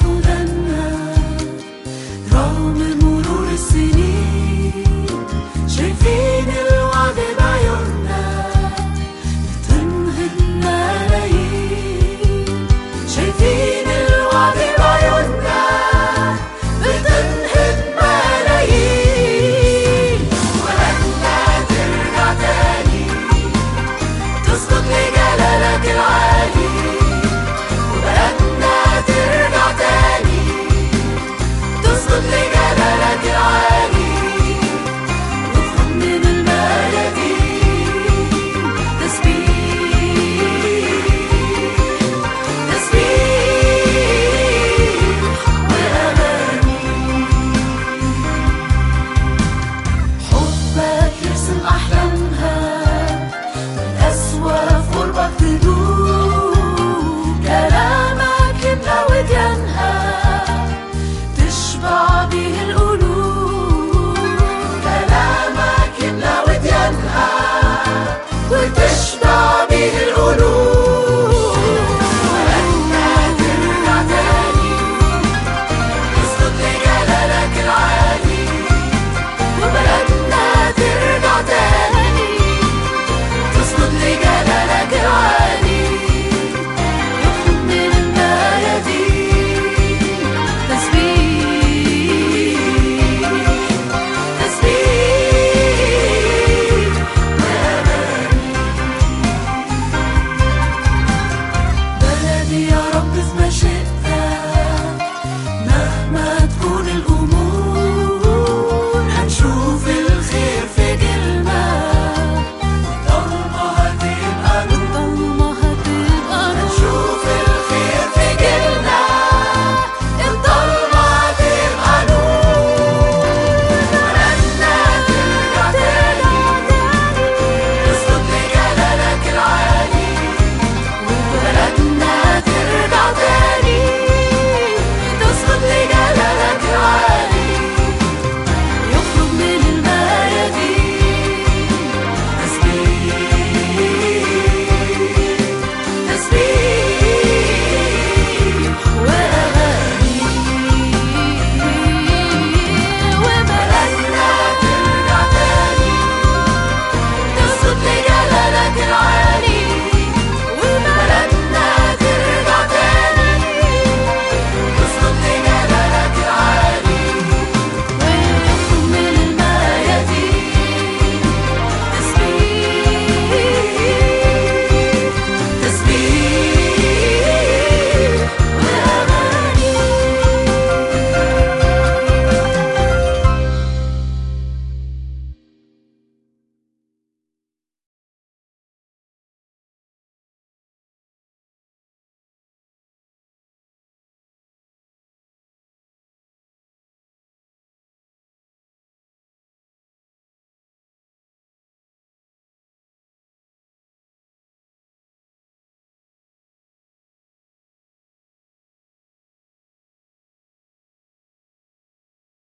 孤单